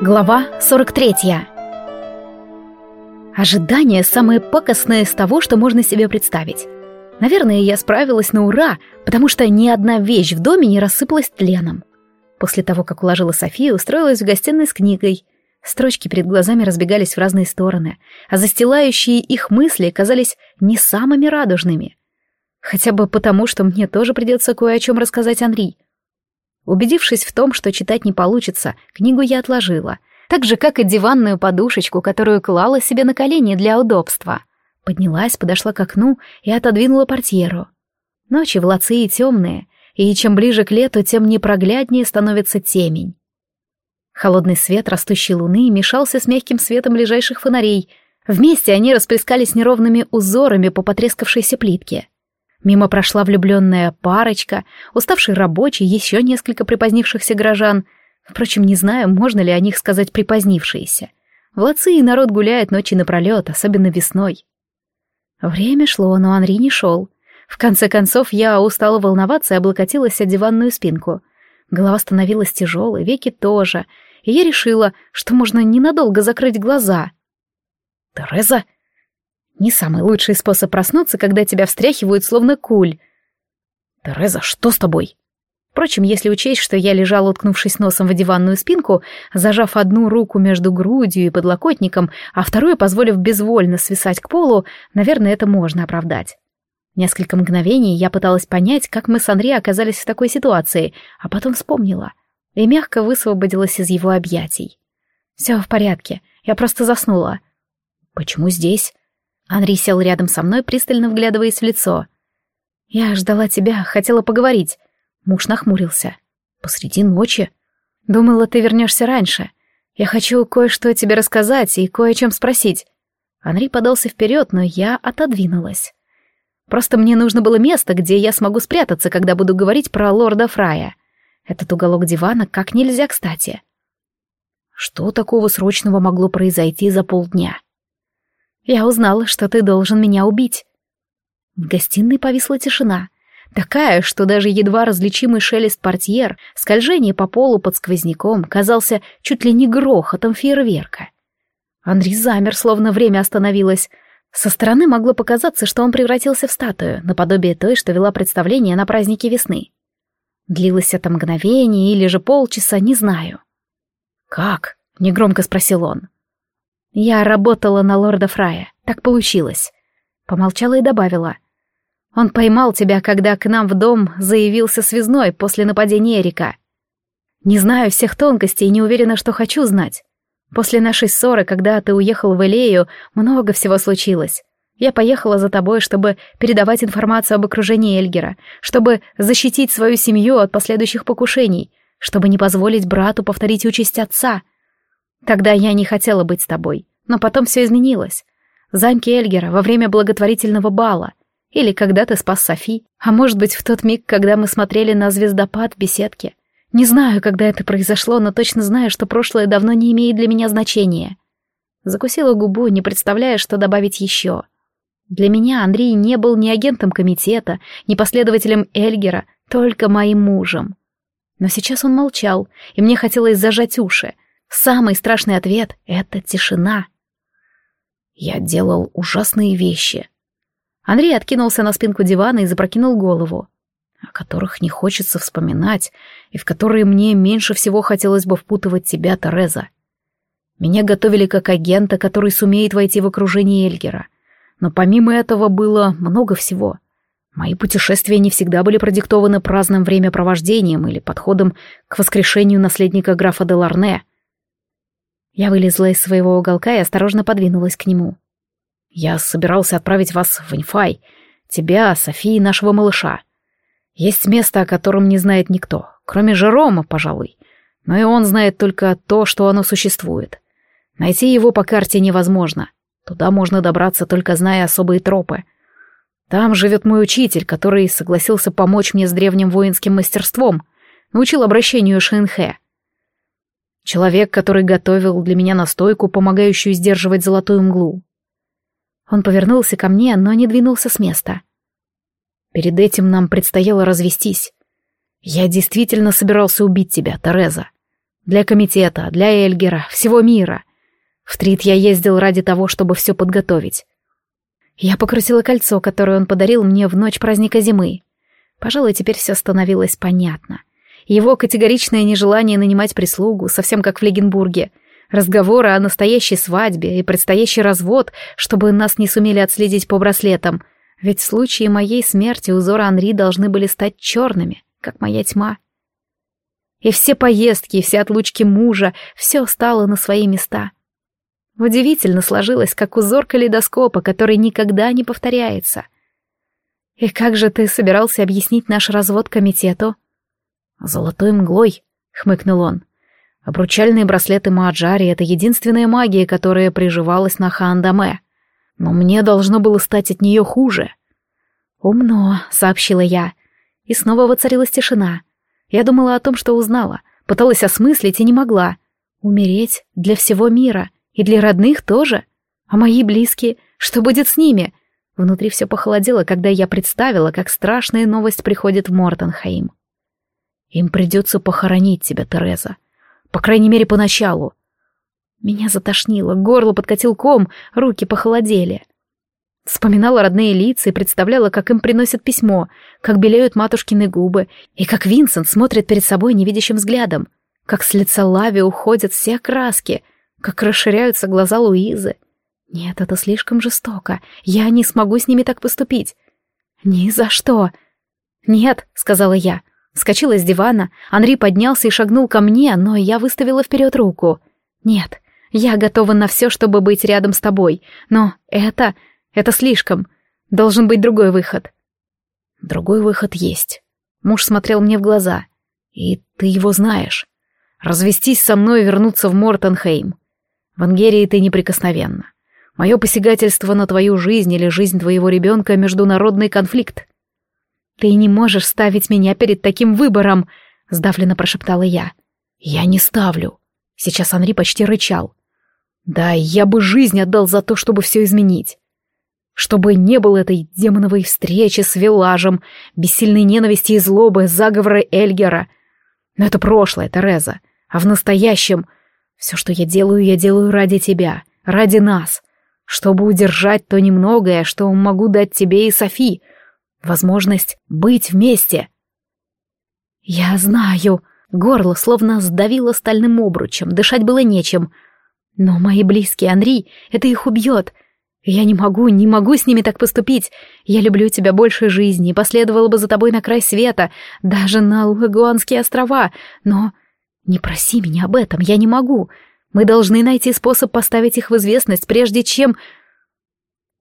Глава 43 Ожидание самое пакостное из того, что можно себе представить. Наверное, я справилась на ура, потому что ни одна вещь в доме не рассыпалась тленом. После того, как уложила Софию, устроилась в гостиной с книгой. Строчки перед глазами разбегались в разные стороны, а застилающие их мысли казались не самыми радужными. Хотя бы потому, что мне тоже придется кое о чем рассказать Анри. Убедившись в том, что читать не получится, книгу я отложила, так же, как и диванную подушечку, которую клала себе на колени для удобства. Поднялась, подошла к окну и отодвинула портьеру. Ночи в и темные, и чем ближе к лету, тем непрогляднее становится темень. Холодный свет растущей луны мешался с мягким светом ближайших фонарей. Вместе они расплескались неровными узорами по потрескавшейся плитке. Мимо прошла влюбленная парочка, уставший рабочий, еще несколько припозднившихся горожан. Впрочем, не знаю, можно ли о них сказать припозднившиеся. В Лации народ гуляет ночи напролет, особенно весной. Время шло, но Анри не шел. В конце концов, я устала волноваться и облокотилась о диванную спинку. Голова становилась тяжелой, веки тоже, и я решила, что можно ненадолго закрыть глаза. «Тереза!» Не самый лучший способ проснуться, когда тебя встряхивают словно куль. «Тереза, что с тобой?» Впрочем, если учесть, что я лежала, уткнувшись носом в диванную спинку, зажав одну руку между грудью и подлокотником, а вторую позволив безвольно свисать к полу, наверное, это можно оправдать. Несколько мгновений я пыталась понять, как мы с Андре оказались в такой ситуации, а потом вспомнила и мягко высвободилась из его объятий. «Все в порядке, я просто заснула». «Почему здесь?» Анри сел рядом со мной, пристально вглядываясь в лицо. «Я ждала тебя, хотела поговорить». Муж нахмурился. «Посреди ночи?» «Думала, ты вернешься раньше. Я хочу кое-что тебе рассказать и кое о чем спросить». Анри подался вперед, но я отодвинулась. Просто мне нужно было место, где я смогу спрятаться, когда буду говорить про лорда Фрая. Этот уголок дивана как нельзя кстати. Что такого срочного могло произойти за полдня? Я узнала, что ты должен меня убить». В гостиной повисла тишина. Такая, что даже едва различимый шелест портьер, скольжение по полу под сквозняком, казался чуть ли не грохотом фейерверка. Андрей замер, словно время остановилось. Со стороны могло показаться, что он превратился в статую, наподобие той, что вела представление на празднике весны. Длилось это мгновение или же полчаса, не знаю. «Как?» — негромко спросил он. Я работала на лорда Фрая. Так получилось. Помолчала и добавила. Он поймал тебя, когда к нам в дом заявился связной после нападения Эрика. Не знаю всех тонкостей и не уверена, что хочу знать. После нашей ссоры, когда ты уехал в Элею, много всего случилось. Я поехала за тобой, чтобы передавать информацию об окружении Эльгера, чтобы защитить свою семью от последующих покушений, чтобы не позволить брату повторить участь отца — Тогда я не хотела быть с тобой, но потом все изменилось. В замке Эльгера во время благотворительного бала. Или когда ты спас Софи. А может быть, в тот миг, когда мы смотрели на звездопад в беседке. Не знаю, когда это произошло, но точно знаю, что прошлое давно не имеет для меня значения. Закусила губу, не представляя, что добавить еще. Для меня Андрей не был ни агентом комитета, ни последователем Эльгера, только моим мужем. Но сейчас он молчал, и мне хотелось зажать уши — Самый страшный ответ — это тишина. Я делал ужасные вещи. Андрей откинулся на спинку дивана и запрокинул голову, о которых не хочется вспоминать и в которые мне меньше всего хотелось бы впутывать тебя, Тереза. Меня готовили как агента, который сумеет войти в окружение Эльгера. Но помимо этого было много всего. Мои путешествия не всегда были продиктованы праздным времяпровождением или подходом к воскрешению наследника графа де Ларне. Я вылезла из своего уголка и осторожно подвинулась к нему. «Я собирался отправить вас в Инфай, тебя, Софии и нашего малыша. Есть место, о котором не знает никто, кроме Жерома, пожалуй. Но и он знает только то, что оно существует. Найти его по карте невозможно. Туда можно добраться, только зная особые тропы. Там живет мой учитель, который согласился помочь мне с древним воинским мастерством, научил обращению Шинхэ. Человек, который готовил для меня настойку, помогающую сдерживать золотую мглу. Он повернулся ко мне, но не двинулся с места. Перед этим нам предстояло развестись. Я действительно собирался убить тебя, Тереза. Для комитета, для Эльгера, всего мира. В Трит я ездил ради того, чтобы все подготовить. Я покрутила кольцо, которое он подарил мне в ночь праздника зимы. Пожалуй, теперь все становилось понятно. Его категоричное нежелание нанимать прислугу, совсем как в Легенбурге. Разговоры о настоящей свадьбе и предстоящий развод, чтобы нас не сумели отследить по браслетам. Ведь в случае моей смерти узоры Анри должны были стать черными, как моя тьма. И все поездки, и все отлучки мужа, все стало на свои места. Удивительно сложилось, как узор калейдоскопа, который никогда не повторяется. «И как же ты собирался объяснить наш развод комитету?» «Золотой мглой», — хмыкнул он. «Обручальные браслеты Мааджари — это единственная магия, которая приживалась на Хаандаме. Но мне должно было стать от нее хуже». «Умно», — сообщила я. И снова воцарилась тишина. Я думала о том, что узнала, пыталась осмыслить и не могла. Умереть для всего мира — и для родных тоже. А мои близкие, что будет с ними? Внутри все похолодело, когда я представила, как страшная новость приходит в Мортенхейм. Им придется похоронить тебя, Тереза. По крайней мере, поначалу. Меня затошнило, горло подкатил ком, руки похолодели. Вспоминала родные лица и представляла, как им приносят письмо, как белеют матушкины губы, и как Винсент смотрит перед собой невидящим взглядом, как с лица Лави уходят все краски — как расширяются глаза Луизы. Нет, это слишком жестоко. Я не смогу с ними так поступить. Ни за что. Нет, сказала я. Скочила с дивана, Анри поднялся и шагнул ко мне, но я выставила вперед руку. Нет, я готова на все, чтобы быть рядом с тобой. Но это... это слишком. Должен быть другой выход. Другой выход есть. Муж смотрел мне в глаза. И ты его знаешь. Развестись со мной и вернуться в Мортенхейм. В Ангерии ты неприкосновенна. Мое посягательство на твою жизнь или жизнь твоего ребенка — международный конфликт. Ты не можешь ставить меня перед таким выбором, — сдавленно прошептала я. Я не ставлю. Сейчас Анри почти рычал. Да, я бы жизнь отдал за то, чтобы все изменить. Чтобы не было этой демоновой встречи с Вилажем, бессильной ненависти и злобы, заговора Эльгера. Но это прошлое, Тереза. А в настоящем все, что я делаю, я делаю ради тебя, ради нас, чтобы удержать то немногое, что могу дать тебе и Софи. Возможность быть вместе. Я знаю. Горло словно сдавило стальным обручем, дышать было нечем. Но мои близкие, Анри, это их убьет. Я не могу, не могу с ними так поступить. Я люблю тебя больше жизни и последовала бы за тобой на край света, даже на Лагуанские острова, но «Не проси меня об этом, я не могу. Мы должны найти способ поставить их в известность, прежде чем...»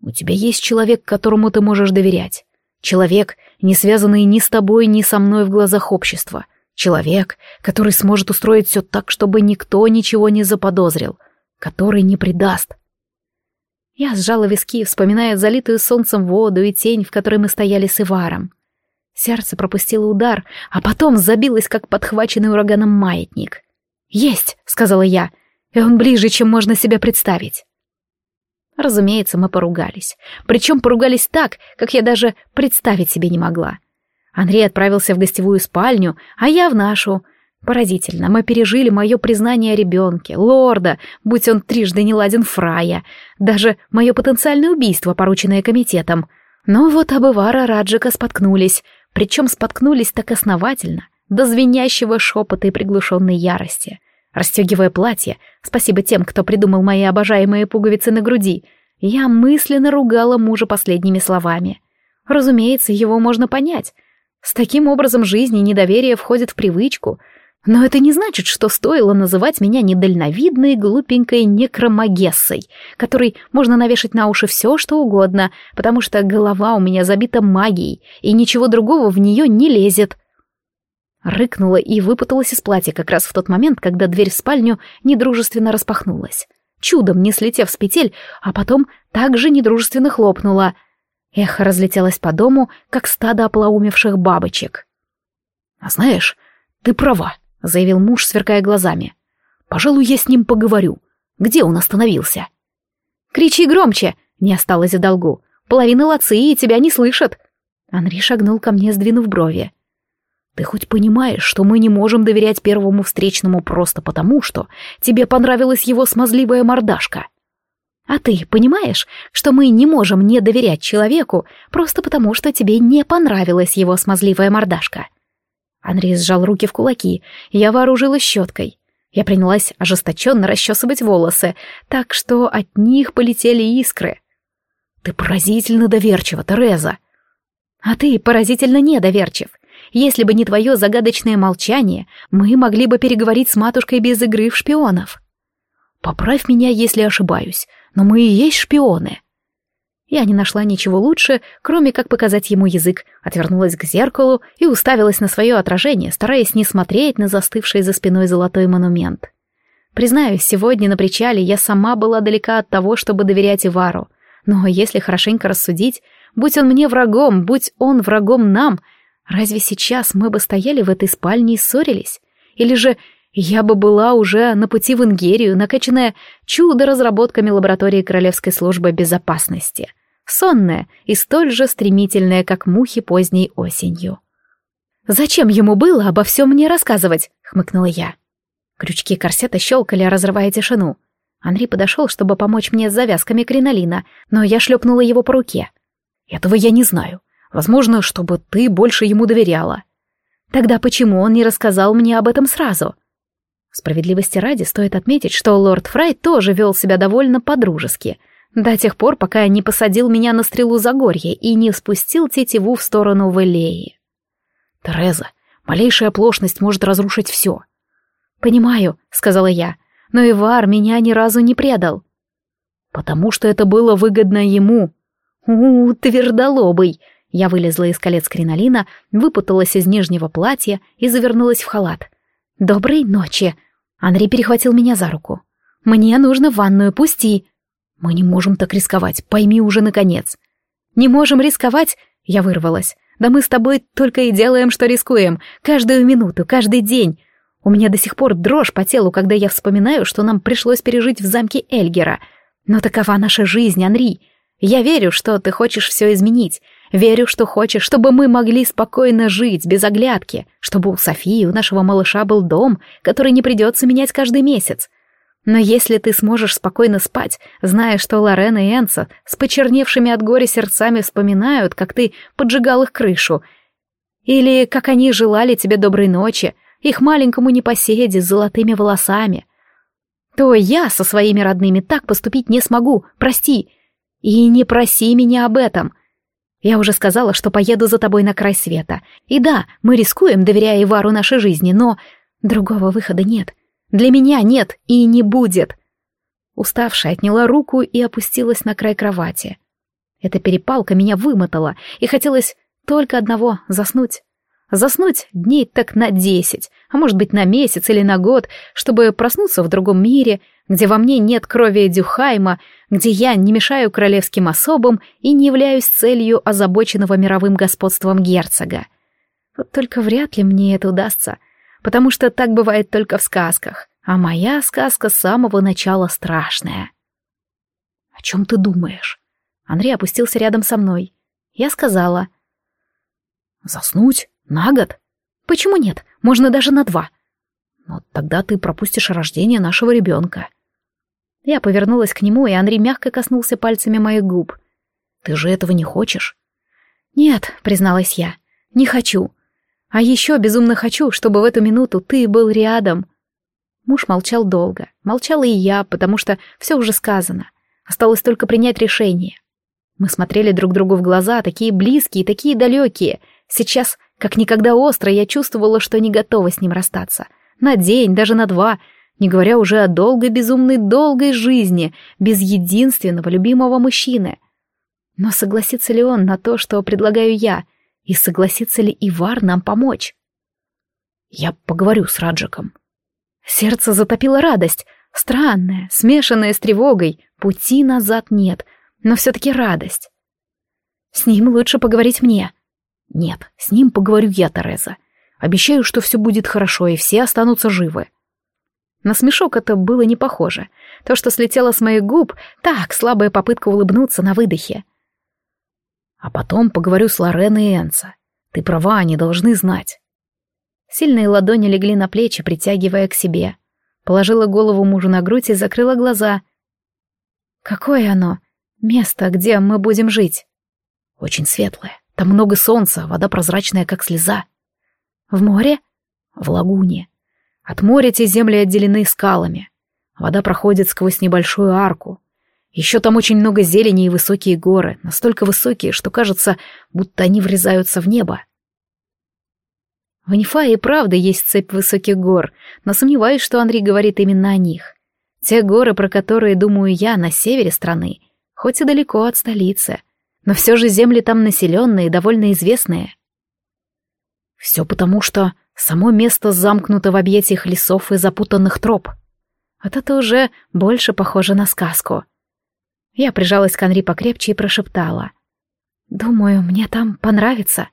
«У тебя есть человек, которому ты можешь доверять. Человек, не связанный ни с тобой, ни со мной в глазах общества. Человек, который сможет устроить все так, чтобы никто ничего не заподозрил. Который не предаст». Я сжала виски, вспоминая залитую солнцем воду и тень, в которой мы стояли с Иваром. Сердце пропустило удар, а потом забилось, как подхваченный ураганом маятник. «Есть!» — сказала я, и он ближе, чем можно себе представить. Разумеется, мы поругались. Причем поругались так, как я даже представить себе не могла. Андрей отправился в гостевую спальню, а я в нашу. Поразительно, мы пережили мое признание о ребенке, лорда, будь он трижды не ладен фрая, даже мое потенциальное убийство, порученное комитетом. Но вот об Ивара Раджика споткнулись, причем споткнулись так основательно, до звенящего шепота и приглушенной ярости. Расстегивая платье, спасибо тем, кто придумал мои обожаемые пуговицы на груди, я мысленно ругала мужа последними словами. Разумеется, его можно понять. С таким образом жизни недоверие входит в привычку — но это не значит, что стоило называть меня недальновидной, глупенькой некромагессой, которой можно навешать на уши все, что угодно, потому что голова у меня забита магией, и ничего другого в нее не лезет. Рыкнула и выпуталась из платья как раз в тот момент, когда дверь в спальню недружественно распахнулась. Чудом не слетев с петель, а потом также недружественно хлопнула. Эхо разлетелось по дому, как стадо оплоумевших бабочек. «А знаешь, ты права», — заявил муж, сверкая глазами. «Пожалуй, я с ним поговорю. Где он остановился?» «Кричи громче!» — не осталось за долгу. «Половина Лации тебя не слышат!» Анри шагнул ко мне, сдвинув брови. Ты хоть понимаешь, что мы не можем доверять первому встречному просто потому, что тебе понравилась его смазливая мордашка? А ты понимаешь, что мы не можем не доверять человеку просто потому, что тебе не понравилась его смазливая мордашка? Андрей сжал руки в кулаки, я вооружилась щеткой. Я принялась ожесточенно расчесывать волосы, так что от них полетели искры. «Ты поразительно доверчива, Тереза!» «А ты поразительно недоверчив. Если бы не твое загадочное молчание, мы могли бы переговорить с матушкой без игры в шпионов». «Поправь меня, если ошибаюсь, но мы и есть шпионы». Я не нашла ничего лучше, кроме как показать ему язык, отвернулась к зеркалу и уставилась на свое отражение, стараясь не смотреть на застывший за спиной золотой монумент. Признаюсь, сегодня на причале я сама была далека от того, чтобы доверять Ивару. Но если хорошенько рассудить, будь он мне врагом, будь он врагом нам, разве сейчас мы бы стояли в этой спальне и ссорились? Или же я бы была уже на пути в Ингерию, накачанная чудо-разработками лаборатории Королевской службы безопасности, сонная и столь же стремительная, как мухи поздней осенью. «Зачем ему было обо всем мне рассказывать?» — хмыкнула я. Крючки корсета щелкали, разрывая тишину. Андрей подошел, чтобы помочь мне с завязками кринолина, но я шлепнула его по руке. «Этого я не знаю. Возможно, чтобы ты больше ему доверяла». «Тогда почему он не рассказал мне об этом сразу?» Справедливости ради стоит отметить, что лорд Фрай тоже вел себя довольно подружески, до тех пор, пока не посадил меня на стрелу Загорья и не спустил тетиву в сторону Вэлеи. «Тереза, малейшая оплошность может разрушить все». «Понимаю», — сказала я, — «но Ивар меня ни разу не предал». «Потому что это было выгодно ему». «У, твердолобый!» Я вылезла из колец кринолина, выпуталась из нижнего платья и завернулась в халат. «Доброй ночи!» Андрей перехватил меня за руку. «Мне нужно в ванную, пусти!» «Мы не можем так рисковать, пойми уже наконец!» «Не можем рисковать?» Я вырвалась. «Да мы с тобой только и делаем, что рискуем. Каждую минуту, каждый день. У меня до сих пор дрожь по телу, когда я вспоминаю, что нам пришлось пережить в замке Эльгера. Но такова наша жизнь, Анри. Я верю, что ты хочешь все изменить. Верю, что хочешь, чтобы мы могли спокойно жить, без оглядки, чтобы у Софии, у нашего малыша был дом, который не придется менять каждый месяц. Но если ты сможешь спокойно спать, зная, что Лорен и Энса с почерневшими от горя сердцами вспоминают, как ты поджигал их крышу, или как они желали тебе доброй ночи, их маленькому непоседе с золотыми волосами, то я со своими родными так поступить не смогу, прости. И не проси меня об этом — я уже сказала, что поеду за тобой на край света. И да, мы рискуем, доверяя Ивару нашей жизни, но другого выхода нет. Для меня нет и не будет. Уставшая отняла руку и опустилась на край кровати. Эта перепалка меня вымотала, и хотелось только одного — заснуть. Заснуть дней так на десять, а может быть на месяц или на год, чтобы проснуться в другом мире, где во мне нет крови Дюхайма, где я не мешаю королевским особам и не являюсь целью озабоченного мировым господством герцога. Вот только вряд ли мне это удастся, потому что так бывает только в сказках, а моя сказка с самого начала страшная. «О чем ты думаешь?» Андрей опустился рядом со мной. Я сказала. «Заснуть?» На год? Почему нет? Можно даже на два. Но тогда ты пропустишь рождение нашего ребенка. Я повернулась к нему, и Андрей мягко коснулся пальцами моих губ. Ты же этого не хочешь? Нет, призналась я, не хочу. А еще безумно хочу, чтобы в эту минуту ты был рядом. Муж молчал долго. Молчала и я, потому что все уже сказано. Осталось только принять решение. Мы смотрели друг другу в глаза, такие близкие, такие далекие. Сейчас как никогда остро я чувствовала, что не готова с ним расстаться. На день, даже на два, не говоря уже о долгой, безумной, долгой жизни, без единственного любимого мужчины. Но согласится ли он на то, что предлагаю я, и согласится ли Ивар нам помочь? Я поговорю с Раджиком. Сердце затопило радость, странная, смешанная с тревогой, пути назад нет, но все-таки радость. С ним лучше поговорить мне. Нет, с ним поговорю я, Тереза. Обещаю, что все будет хорошо, и все останутся живы. На смешок это было не похоже. То, что слетело с моих губ, так, слабая попытка улыбнуться на выдохе. А потом поговорю с Лореной и Энса. Ты права, они должны знать. Сильные ладони легли на плечи, притягивая к себе. Положила голову мужу на грудь и закрыла глаза. «Какое оно? Место, где мы будем жить?» «Очень светлое. Там много солнца, вода прозрачная, как слеза». «В море?» «В лагуне. От моря те земли отделены скалами. Вода проходит сквозь небольшую арку. Еще там очень много зелени и высокие горы, настолько высокие, что кажется, будто они врезаются в небо. В Нефае и правда есть цепь высоких гор, но сомневаюсь, что Андрей говорит именно о них. Те горы, про которые думаю я, на севере страны, хоть и далеко от столицы, но все же земли там населенные и довольно известные. Все потому, что само место замкнуто в объятиях лесов и запутанных троп. Вот это уже больше похоже на сказку. Я прижалась к Анри покрепче и прошептала. «Думаю, мне там понравится».